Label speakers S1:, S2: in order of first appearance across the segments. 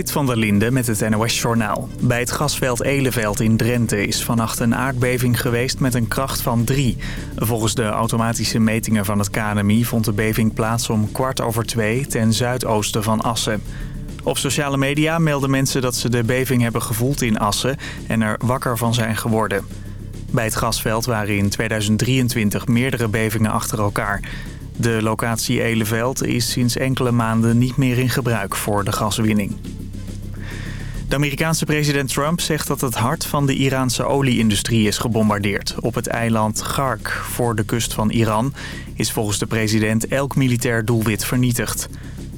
S1: Dit van der Linde met het NOS-journaal. Bij het gasveld Eleveld in Drenthe is vannacht een aardbeving geweest met een kracht van 3. Volgens de automatische metingen van het KNMI vond de beving plaats om kwart over twee ten zuidoosten van Assen. Op sociale media melden mensen dat ze de beving hebben gevoeld in Assen en er wakker van zijn geworden. Bij het gasveld waren in 2023 meerdere bevingen achter elkaar. De locatie Eleveld is sinds enkele maanden niet meer in gebruik voor de gaswinning. De Amerikaanse president Trump zegt dat het hart van de Iraanse olieindustrie is gebombardeerd. Op het eiland Gark voor de kust van Iran is volgens de president elk militair doelwit vernietigd.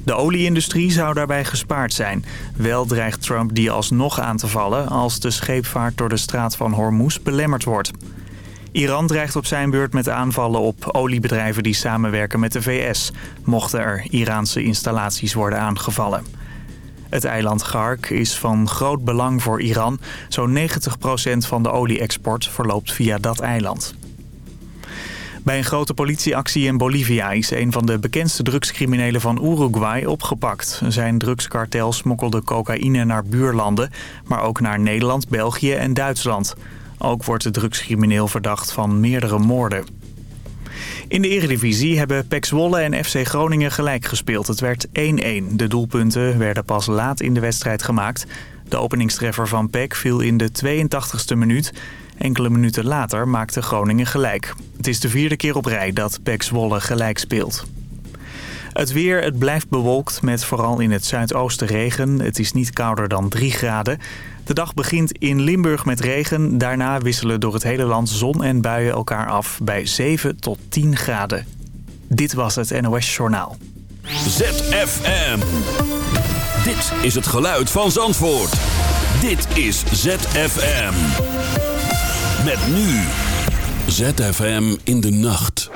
S1: De olieindustrie zou daarbij gespaard zijn. Wel dreigt Trump die alsnog aan te vallen als de scheepvaart door de straat van Hormuz belemmerd wordt. Iran dreigt op zijn beurt met aanvallen op oliebedrijven die samenwerken met de VS... mochten er Iraanse installaties worden aangevallen. Het eiland Gark is van groot belang voor Iran. Zo'n 90% van de olie-export verloopt via dat eiland. Bij een grote politieactie in Bolivia is een van de bekendste drugscriminelen van Uruguay opgepakt. Zijn drugskartel smokkelde cocaïne naar buurlanden, maar ook naar Nederland, België en Duitsland. Ook wordt de drugscrimineel verdacht van meerdere moorden. In de eredivisie hebben PEC Zwolle en FC Groningen gelijk gespeeld. Het werd 1-1. De doelpunten werden pas laat in de wedstrijd gemaakt. De openingstreffer van PEC viel in de 82e minuut. Enkele minuten later maakte Groningen gelijk. Het is de vierde keer op rij dat PEC Zwolle gelijk speelt. Het weer, het blijft bewolkt met vooral in het zuidoosten regen. Het is niet kouder dan 3 graden. De dag begint in Limburg met regen. Daarna wisselen door het hele land zon en buien elkaar af bij 7 tot 10 graden. Dit was het NOS Journaal.
S2: ZFM. Dit is het geluid van Zandvoort. Dit is ZFM. Met nu. ZFM in de nacht.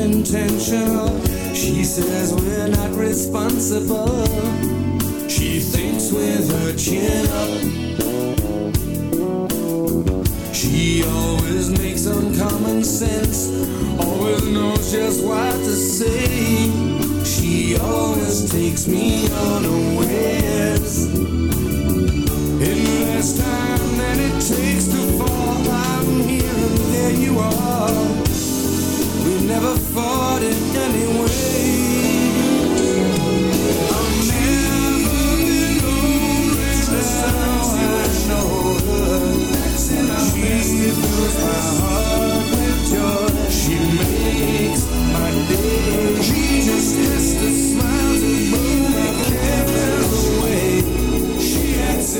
S2: intentional.
S3: She says we're not responsible. She thinks with her chin up. She always makes uncommon sense, always knows just what to say. She always takes me unawares. In less time than it takes to fall, I'm here and there you are. Never fought in any way. I've never been how I know her. She fills my heart with joy. She makes my day. She just has to smile to my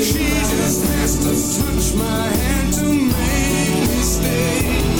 S3: she just has to touch my hand to make me stay.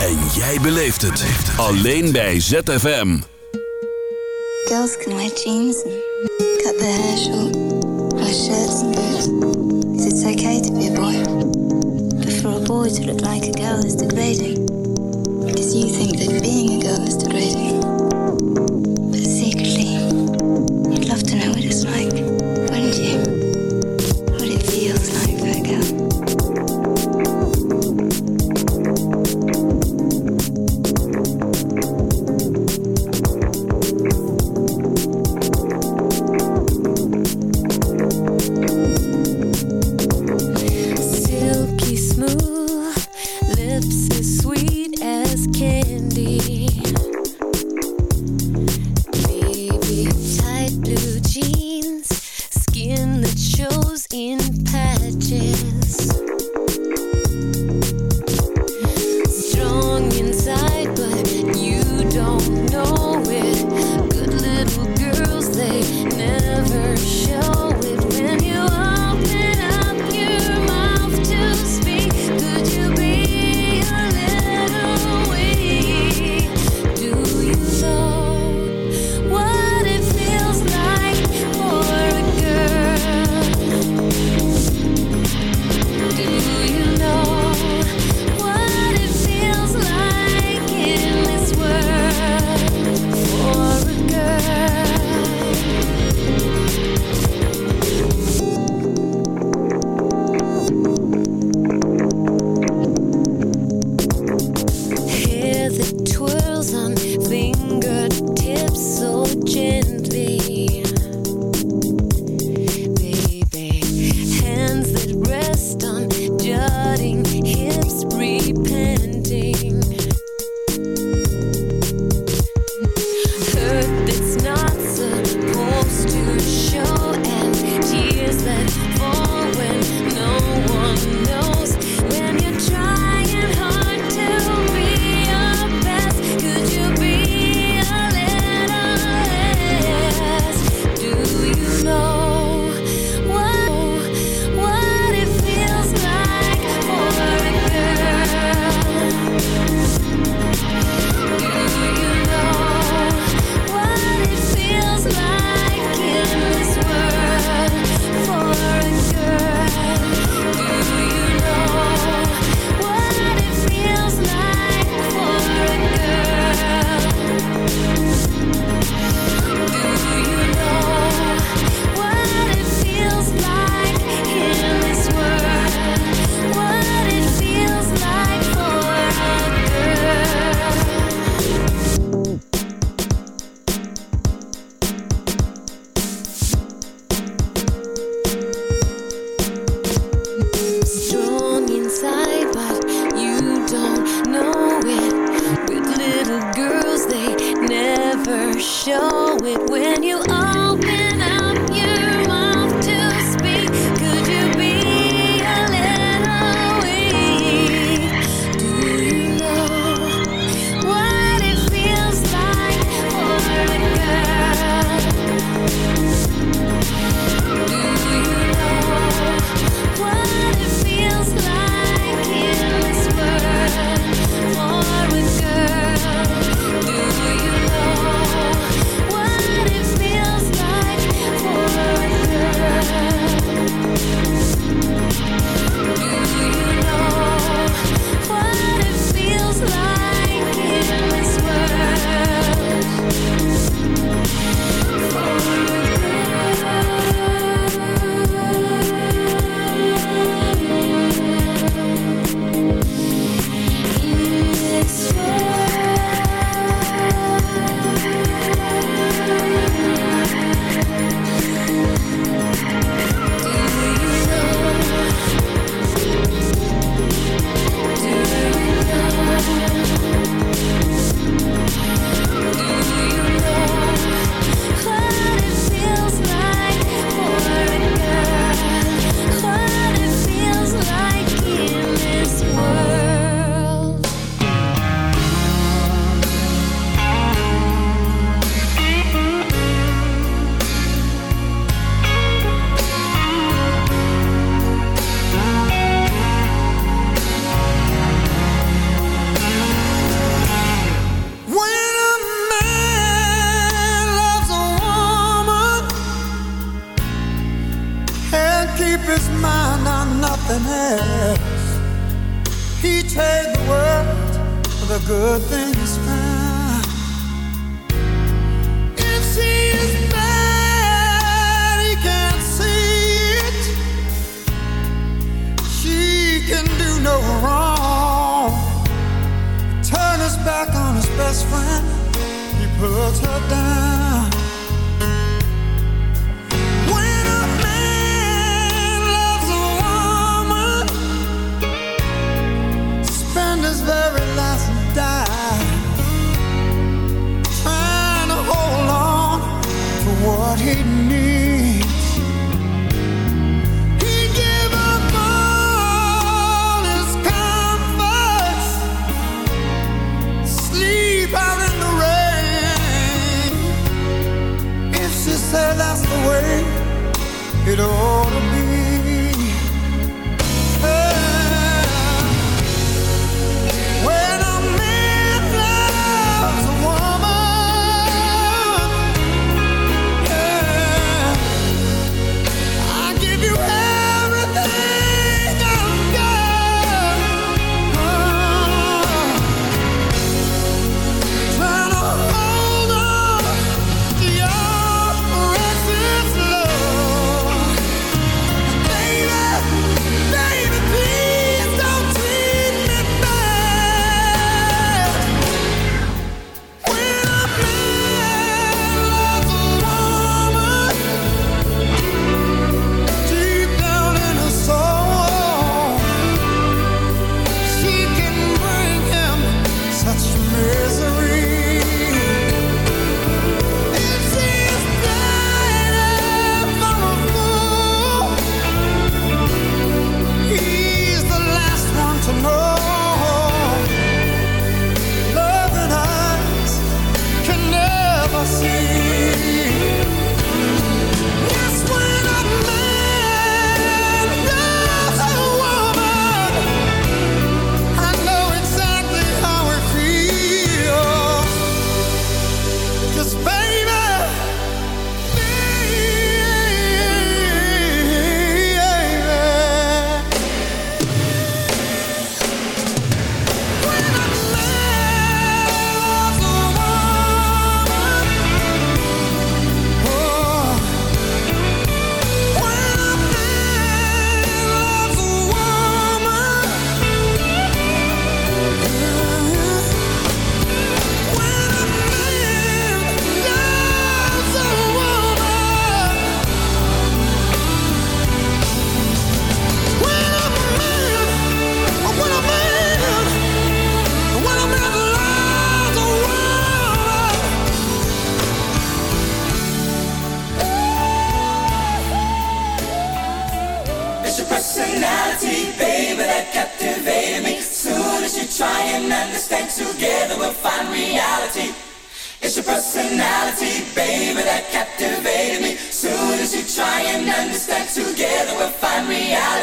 S4: En jij beleeft het. Alleen bij ZFM.
S5: Girls can wear jeans and cut their hair short, wear shirts and boots. it's okay to be a boy. But for a boy to look like a girl is degrading. Because you think that being a girl is degrading.
S6: good
S7: thing.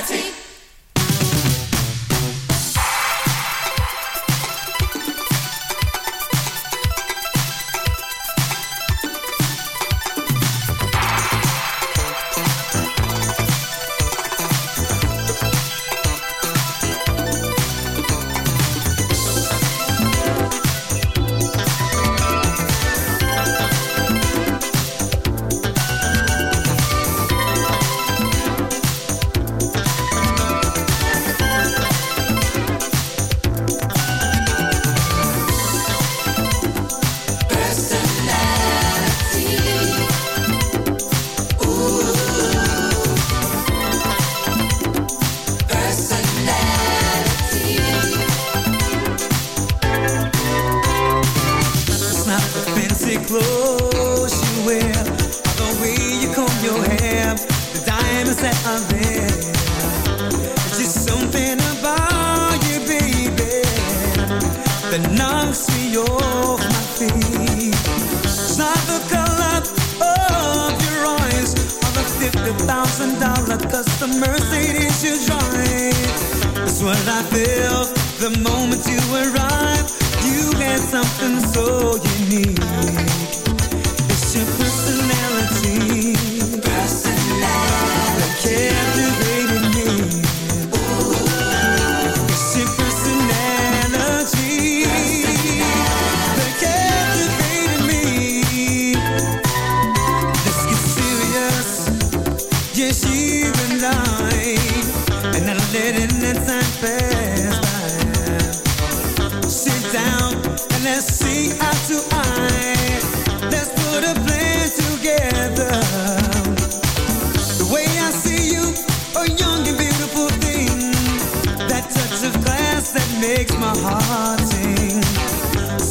S7: Charity.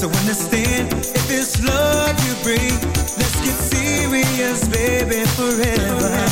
S7: So understand if it's love you bring, let's get serious, baby, forever.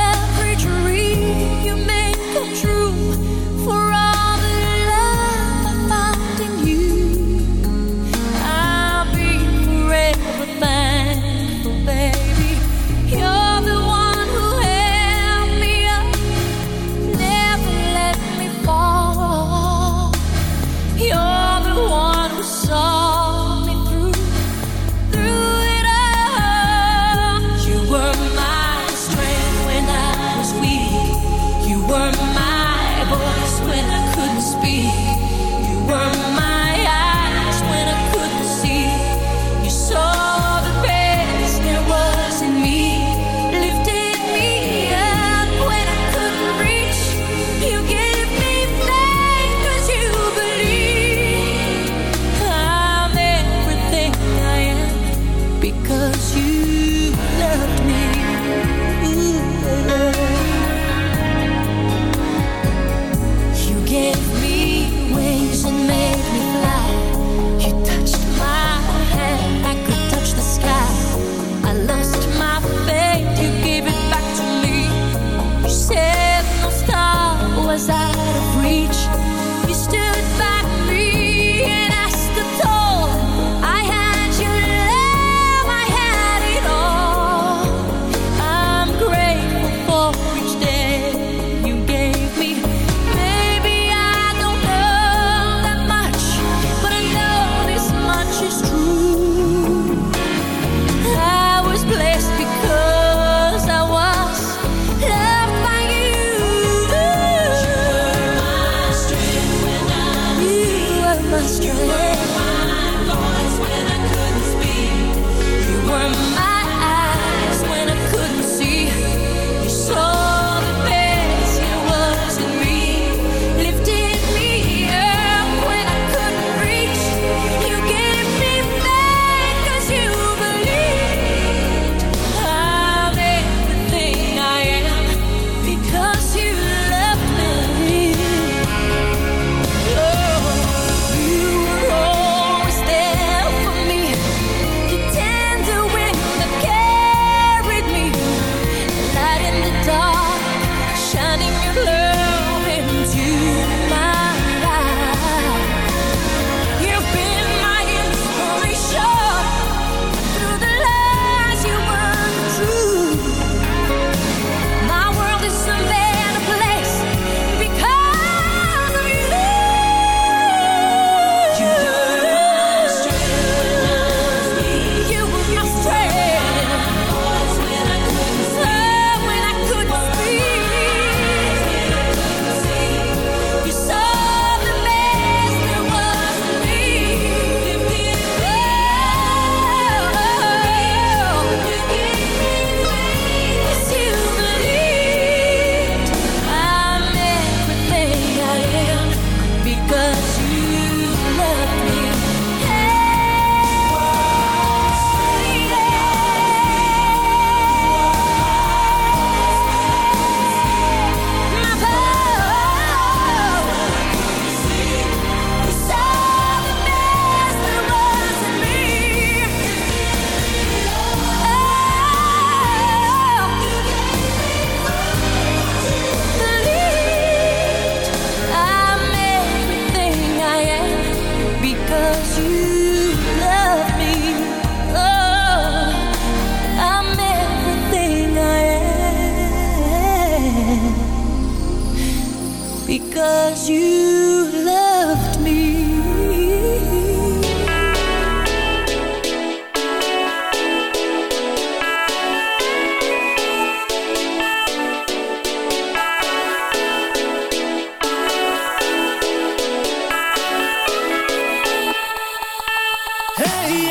S8: Hey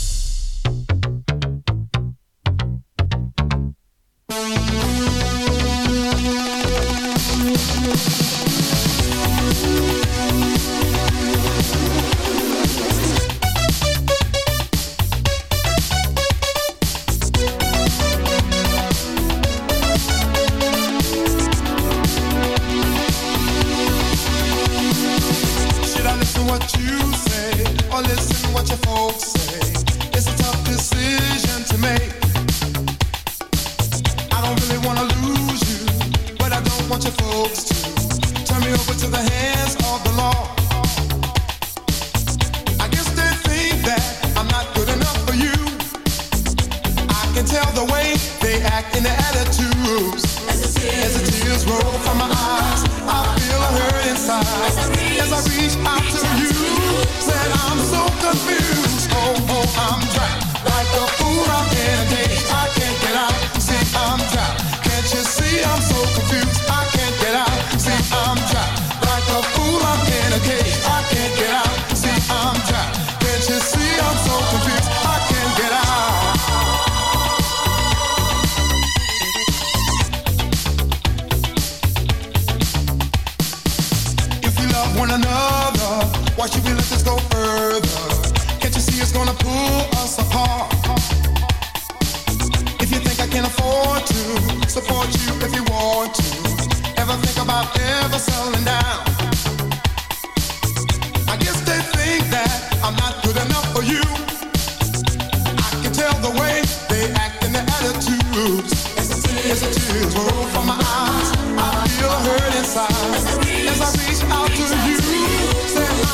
S7: As I reach out to you,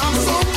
S7: I'm so.